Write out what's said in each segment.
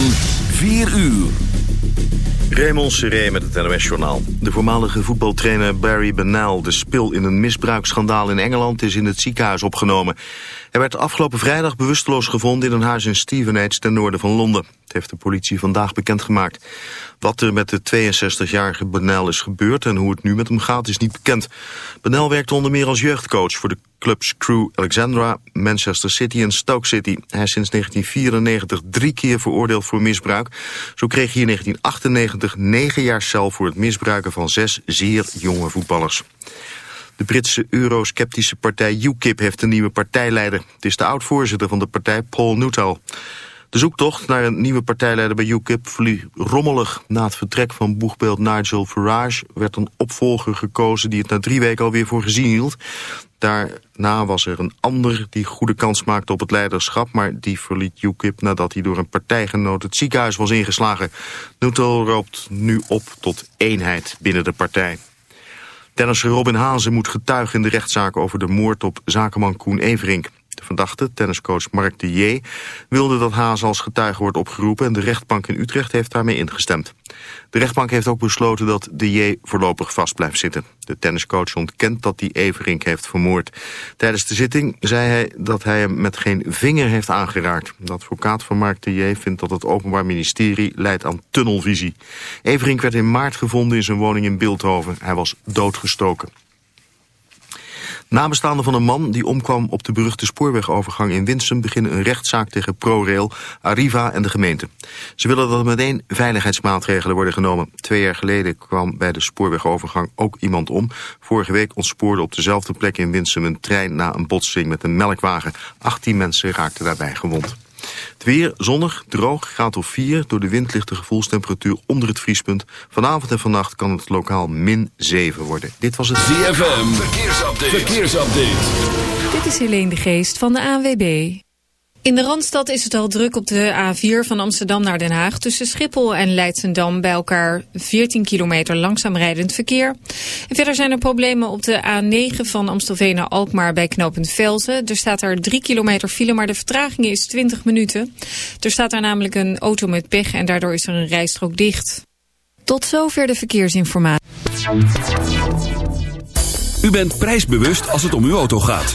4 uur. Raymond Seré met het NOS-journaal. De voormalige voetbaltrainer Barry Benal, de spil in een misbruiksschandaal in Engeland, is in het ziekenhuis opgenomen. Hij werd afgelopen vrijdag bewusteloos gevonden in een huis in Stevenage ten noorden van Londen. Heeft de politie vandaag bekendgemaakt. Wat er met de 62-jarige Benel is gebeurd en hoe het nu met hem gaat is niet bekend. Benel werkte onder meer als jeugdcoach voor de clubs Crew Alexandra, Manchester City en Stoke City. Hij is sinds 1994 drie keer veroordeeld voor misbruik. Zo kreeg hij in 1998 negen jaar cel voor het misbruiken van zes zeer jonge voetballers. De Britse eurosceptische partij UKIP heeft een nieuwe partijleider. Het is de oud-voorzitter van de partij, Paul Nuttall. De zoektocht naar een nieuwe partijleider bij UKIP verliep rommelig. Na het vertrek van boegbeeld Nigel Farage werd een opvolger gekozen... die het na drie weken alweer voor gezien hield. Daarna was er een ander die goede kans maakte op het leiderschap... maar die verliet UKIP nadat hij door een partijgenoot het ziekenhuis was ingeslagen. Nuttall roopt nu op tot eenheid binnen de partij. Tennisser Robin Hazen moet getuigen in de rechtszaak over de moord op zakenman Koen Everink. De verdachte, tenniscoach Mark de J, wilde dat Haas als getuige wordt opgeroepen... en de rechtbank in Utrecht heeft daarmee ingestemd. De rechtbank heeft ook besloten dat de J voorlopig vast blijft zitten. De tenniscoach ontkent dat hij Everink heeft vermoord. Tijdens de zitting zei hij dat hij hem met geen vinger heeft aangeraakt. De advocaat van Mark de J vindt dat het Openbaar Ministerie leidt aan tunnelvisie. Everink werd in maart gevonden in zijn woning in Beeldhoven. Hij was doodgestoken. Nabestaanden van een man die omkwam op de beruchte spoorwegovergang in Winsum... beginnen een rechtszaak tegen ProRail, Arriva en de gemeente. Ze willen dat er meteen veiligheidsmaatregelen worden genomen. Twee jaar geleden kwam bij de spoorwegovergang ook iemand om. Vorige week ontspoorde op dezelfde plek in Winsum een trein... na een botsing met een melkwagen. 18 mensen raakten daarbij gewond. Het weer zonnig, droog, gaat of 4. Door de wind ligt de gevoelstemperatuur onder het vriespunt. Vanavond en vannacht kan het lokaal min 7 worden. Dit was het ZFM. Verkeersupdate. Verkeersupdate. Dit is Helene de Geest van de ANWB. In de Randstad is het al druk op de A4 van Amsterdam naar Den Haag. Tussen Schiphol en Leidsendam bij elkaar 14 kilometer langzaam rijdend verkeer. En verder zijn er problemen op de A9 van Amstelveen naar Alkmaar bij knooppunt Velzen. Er staat daar 3 kilometer file, maar de vertraging is 20 minuten. Er staat daar namelijk een auto met pech en daardoor is er een rijstrook dicht. Tot zover de verkeersinformatie. U bent prijsbewust als het om uw auto gaat.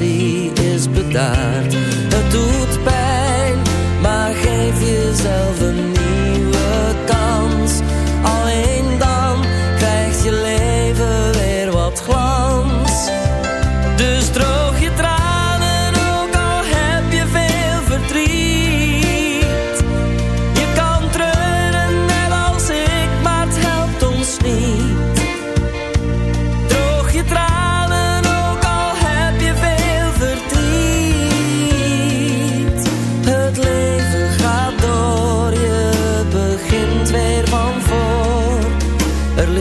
is bedaard.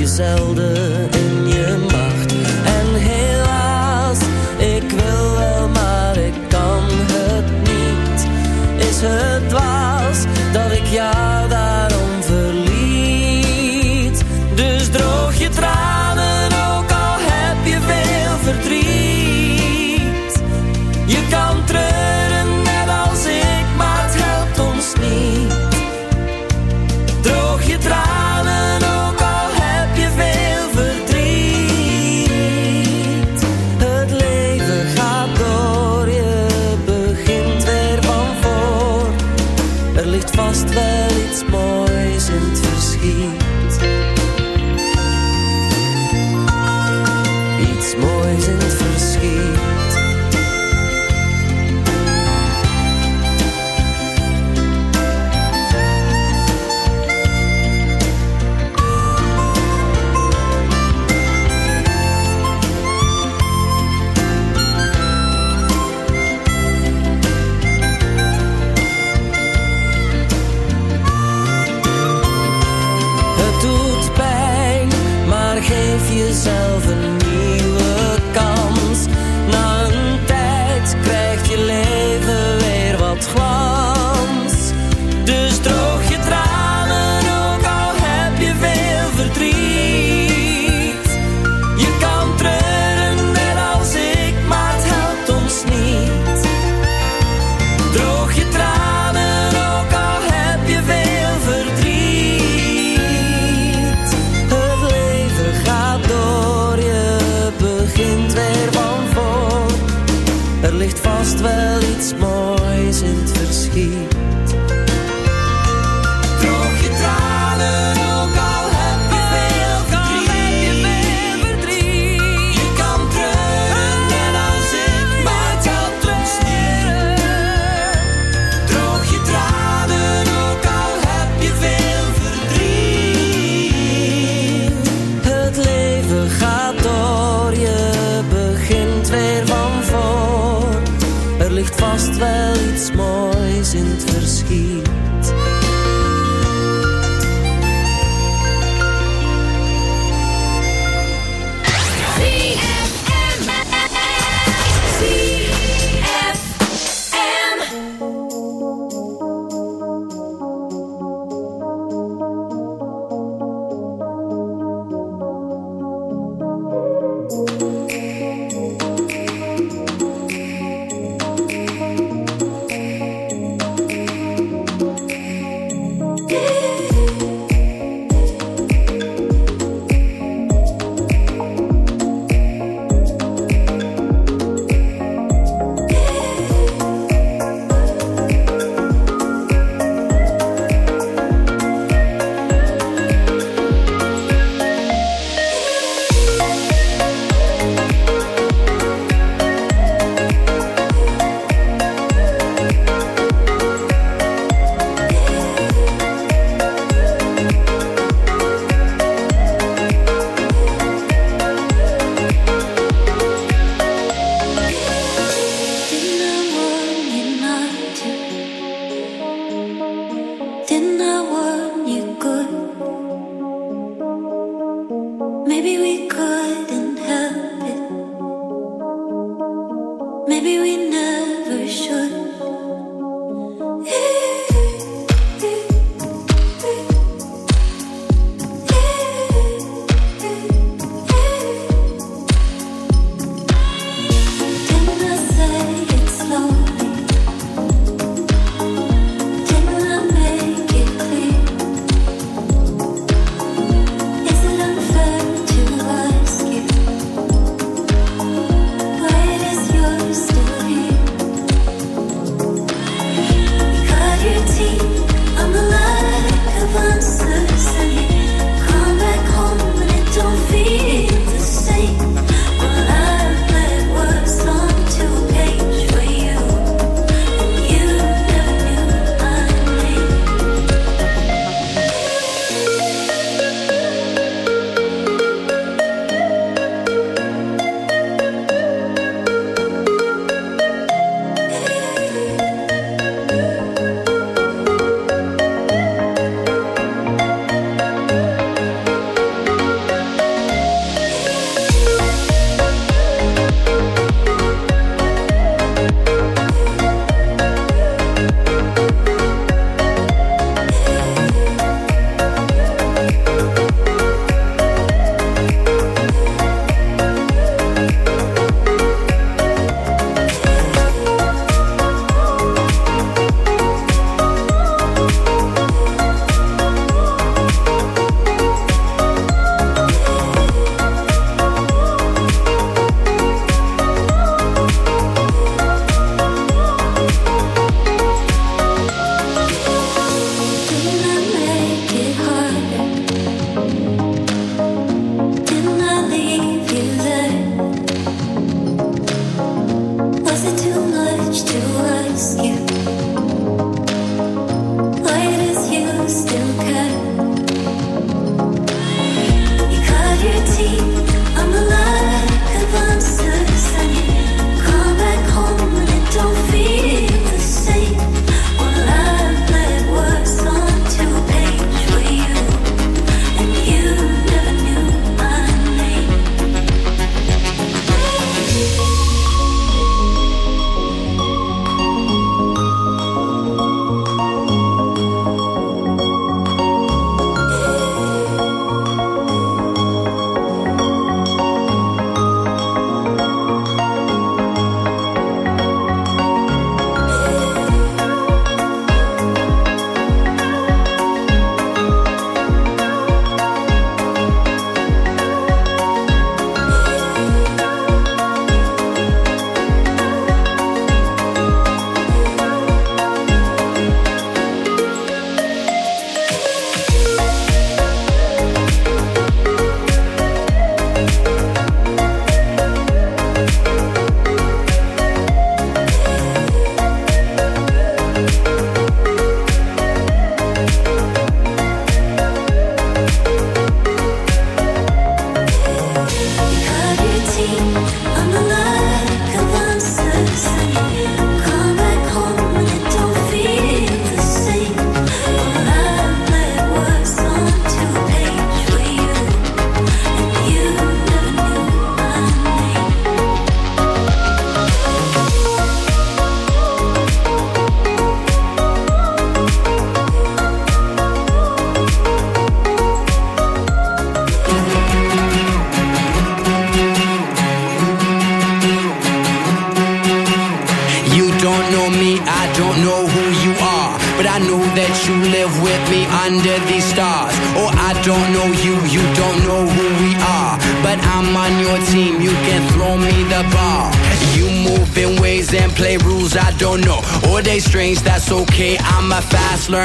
je zelden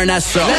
international.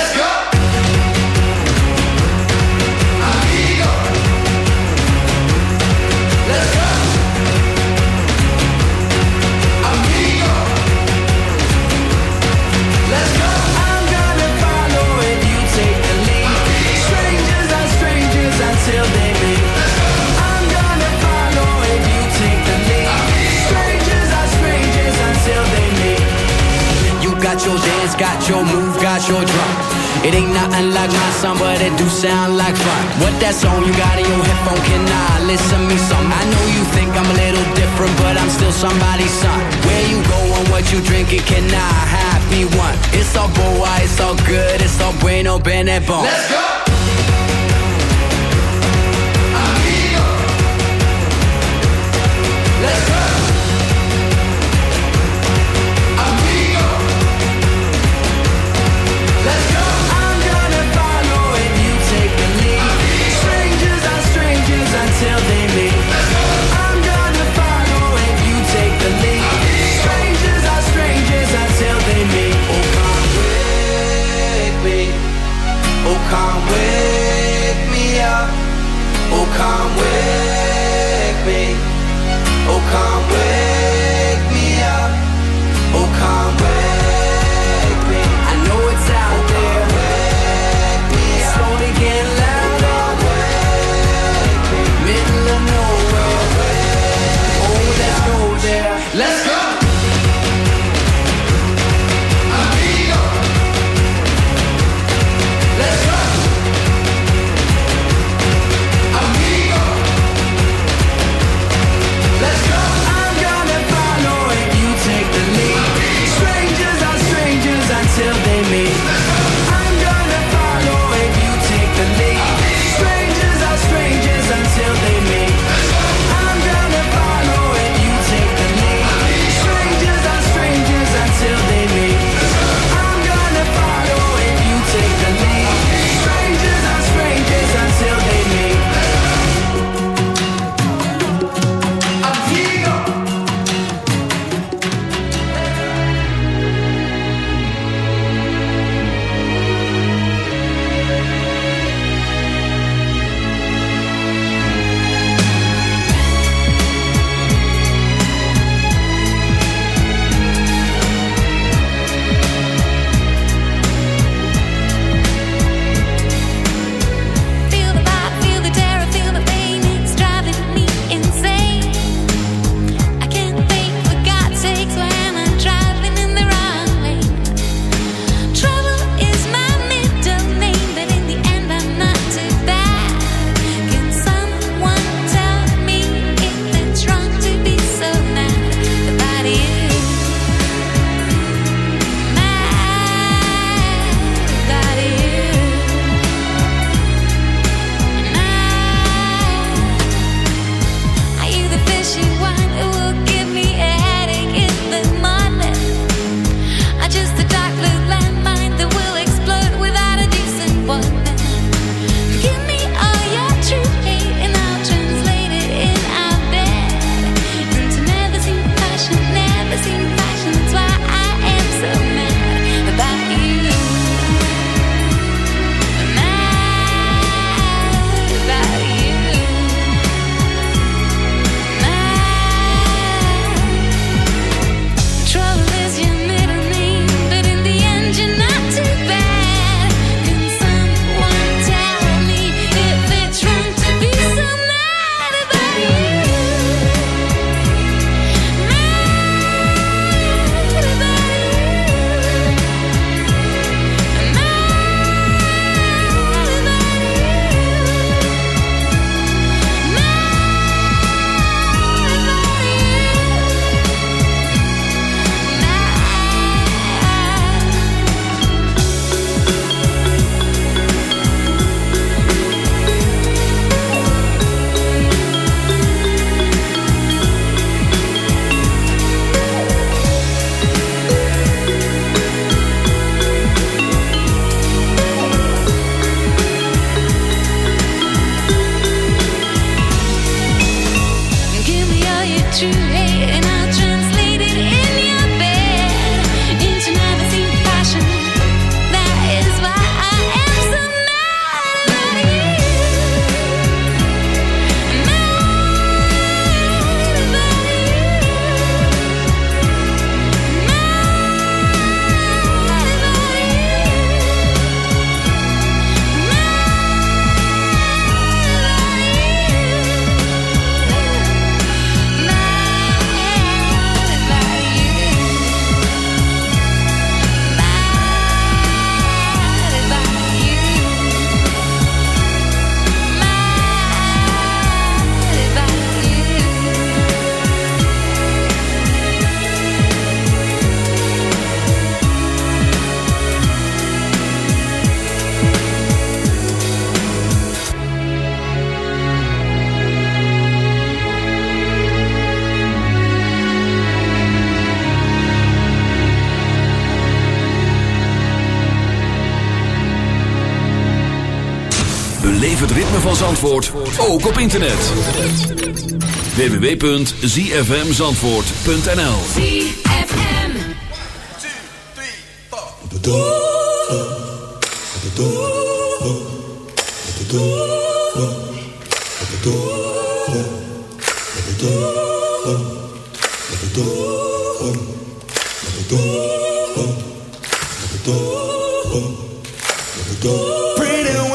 you drinking cannot have me one. It's all boy, it's all good, it's all bueno, bene bon. Let's go! Van Zandvoort, ook op internet. www.zfmzandvoort.nl ZFM. Pretty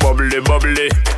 Bubbly, bubbly.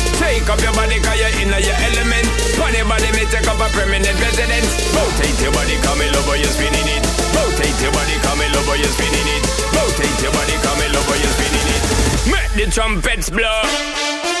Take up your body, cause you're in your element. Pon body, me take up a permanent residence. Rotate your body, come in over, you're spinning it. Rotate your body, come in over, you're spinning it. Rotate your body, come in over, you're spinning it. Make the trumpets blow